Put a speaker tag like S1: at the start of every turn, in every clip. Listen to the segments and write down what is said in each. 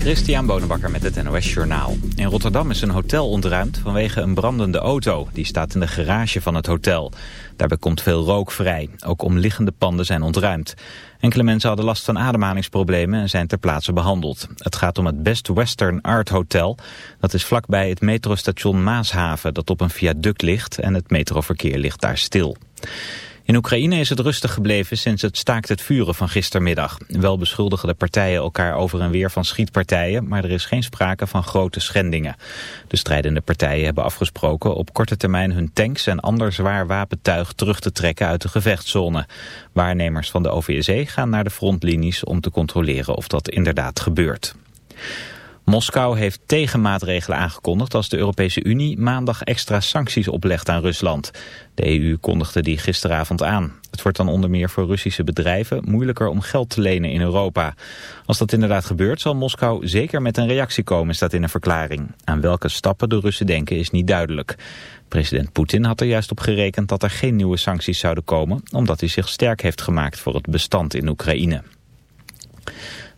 S1: Christian Bonenbakker met het NOS Journaal. In Rotterdam is een hotel ontruimd vanwege een brandende auto. Die staat in de garage van het hotel. Daarbij komt veel rook vrij. Ook omliggende panden zijn ontruimd. Enkele mensen hadden last van ademhalingsproblemen en zijn ter plaatse behandeld. Het gaat om het Best Western Art Hotel. Dat is vlakbij het metrostation Maashaven dat op een viaduct ligt en het metroverkeer ligt daar stil. In Oekraïne is het rustig gebleven sinds het staakt het vuren van gistermiddag. Wel beschuldigen de partijen elkaar over en weer van schietpartijen, maar er is geen sprake van grote schendingen. De strijdende partijen hebben afgesproken op korte termijn hun tanks en ander zwaar wapentuig terug te trekken uit de gevechtszone. Waarnemers van de OVSE gaan naar de frontlinies om te controleren of dat inderdaad gebeurt. Moskou heeft tegenmaatregelen aangekondigd als de Europese Unie maandag extra sancties oplegt aan Rusland. De EU kondigde die gisteravond aan. Het wordt dan onder meer voor Russische bedrijven moeilijker om geld te lenen in Europa. Als dat inderdaad gebeurt zal Moskou zeker met een reactie komen, staat in een verklaring. Aan welke stappen de Russen denken is niet duidelijk. President Poetin had er juist op gerekend dat er geen nieuwe sancties zouden komen, omdat hij zich sterk heeft gemaakt voor het bestand in Oekraïne.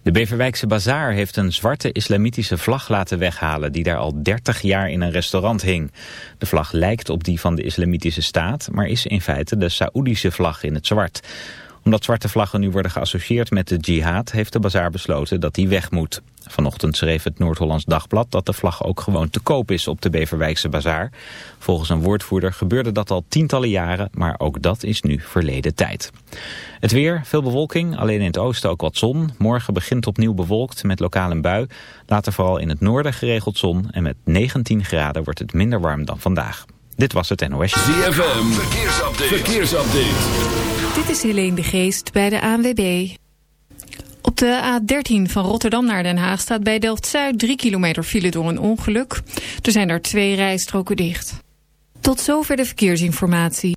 S1: De Beverwijkse Bazaar heeft een zwarte islamitische vlag laten weghalen die daar al 30 jaar in een restaurant hing. De vlag lijkt op die van de islamitische staat, maar is in feite de Saoedische vlag in het zwart omdat zwarte vlaggen nu worden geassocieerd met de jihad... heeft de bazaar besloten dat die weg moet. Vanochtend schreef het Noord-Hollands Dagblad dat de vlag ook gewoon te koop is op de Beverwijkse bazaar. Volgens een woordvoerder gebeurde dat al tientallen jaren, maar ook dat is nu verleden tijd. Het weer, veel bewolking, alleen in het oosten ook wat zon. Morgen begint opnieuw bewolkt met lokaal een bui. Later vooral in het noorden geregeld zon en met 19 graden wordt het minder warm dan vandaag. Dit was het NOS.
S2: ZFM, verkeersupdate. verkeersupdate.
S3: Dit is Helene de Geest bij de ANWB. Op de A13 van Rotterdam naar Den Haag staat bij Delft-Zuid 3 kilometer file door een ongeluk. Er zijn daar twee rijstroken dicht. Tot zover de verkeersinformatie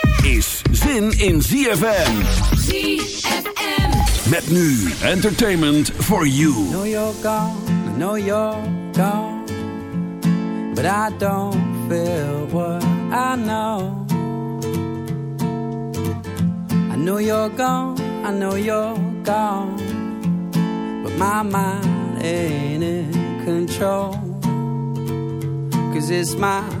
S2: Is zin in ZFM.
S4: ZFM.
S2: Met nu entertainment for you.
S5: I know you're gone, I know you're gone. But I don't feel what I know. I know you're gone, I know you're gone. But my mind ain't in control. Cause it's my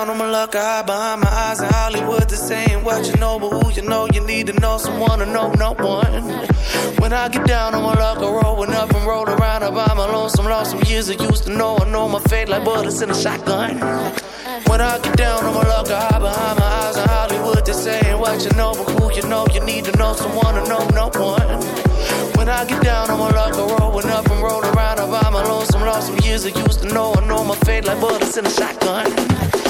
S6: Down on my luck, I hide behind my eyes in Hollywood. This ain't what you know, but who you know, you need to know someone to know no one. When I get down on my luck, I rollin' up and roll around. I buy my lonesome, lost some years I used to know. I know my fate like bullets in a shotgun. When I get down on my luck, I hide behind my eyes in Hollywood. This ain't what you know, but who you know, you need to know someone to know no one. When I get down on my luck, I rollin' up and roll around. I buy my lonesome, lost some years I used to know. I know my fate like bullets in a shotgun.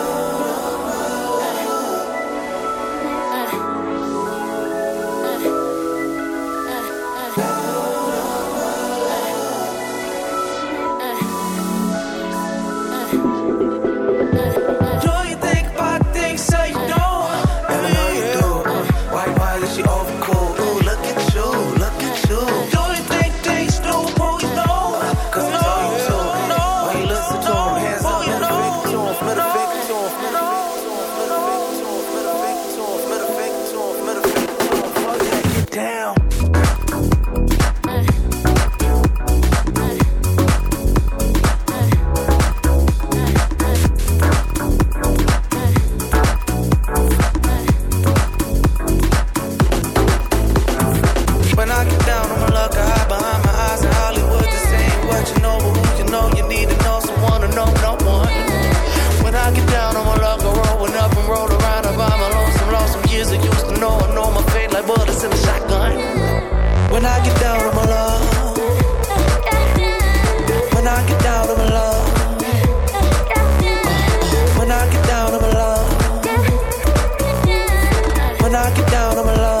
S6: Down on my